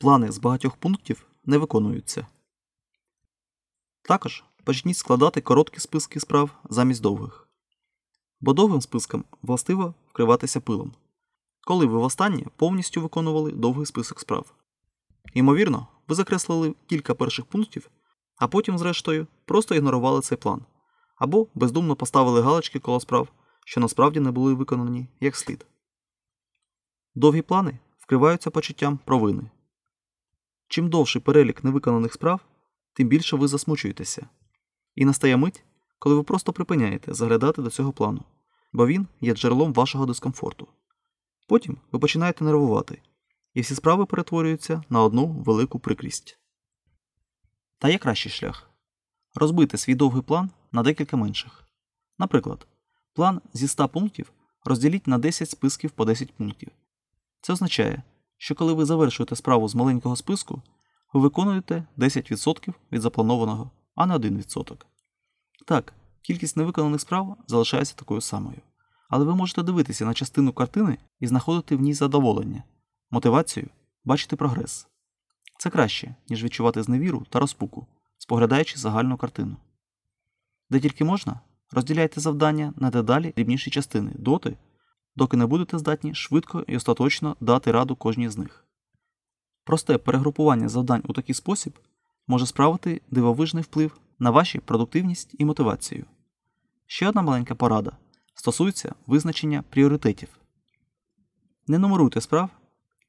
Плани з багатьох пунктів не виконуються. Також почніть складати короткі списки справ замість довгих. Бо довгим спискам властиво вкриватися пилом, коли ви востаннє повністю виконували довгий список справ. Ймовірно, ви закреслили кілька перших пунктів, а потім, зрештою, просто ігнорували цей план, або бездумно поставили галочки коло справ, що насправді не були виконані як слід. Довгі плани вкриваються почуттям провини. Чим довший перелік невиконаних справ, тим більше ви засмучуєтеся. І настає мить, коли ви просто припиняєте заглядати до цього плану, бо він є джерелом вашого дискомфорту. Потім ви починаєте нервувати, і всі справи перетворюються на одну велику прикрість. Та є кращий шлях розбити свій довгий план на декілька менших. Наприклад, план зі 100 пунктів розділіть на 10 списків по 10 пунктів. Це означає, що коли ви завершуєте справу з маленького списку, ви виконуєте 10% від запланованого, а не 1%. Так, кількість невиконаних справ залишається такою самою. Але ви можете дивитися на частину картини і знаходити в ній задоволення, мотивацію, бачити прогрес. Це краще, ніж відчувати зневіру та розпуку, споглядаючи загальну картину. Де тільки можна, розділяйте завдання на дедалі дрібніші частини доти, доки не будете здатні швидко і остаточно дати раду кожній з них. Просте перегрупування завдань у такий спосіб може справити дивовижний вплив на ваші продуктивність і мотивацію. Ще одна маленька порада стосується визначення пріоритетів. Не нумеруйте справ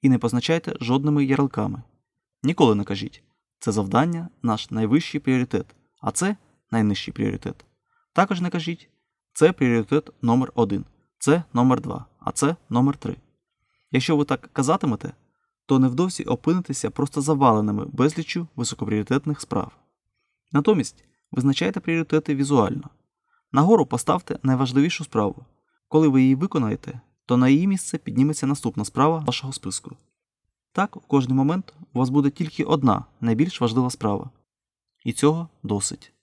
і не позначайте жодними ярликами. Ніколи не кажіть це завдання наш найвищий пріоритет, а це найнижчий пріоритет. Також не кажіть це пріоритет номер 1 це номер 2 а це номер 3 Якщо ви так казатимете, то невдовзі опинитеся просто заваленими безліччю високопріоритетних справ. Натомість визначайте пріоритети візуально. Нагору поставте найважливішу справу. Коли ви її виконаєте, то на її місце підніметься наступна справа вашого списку. Так, у кожний момент у вас буде тільки одна найбільш важлива справа. І цього досить.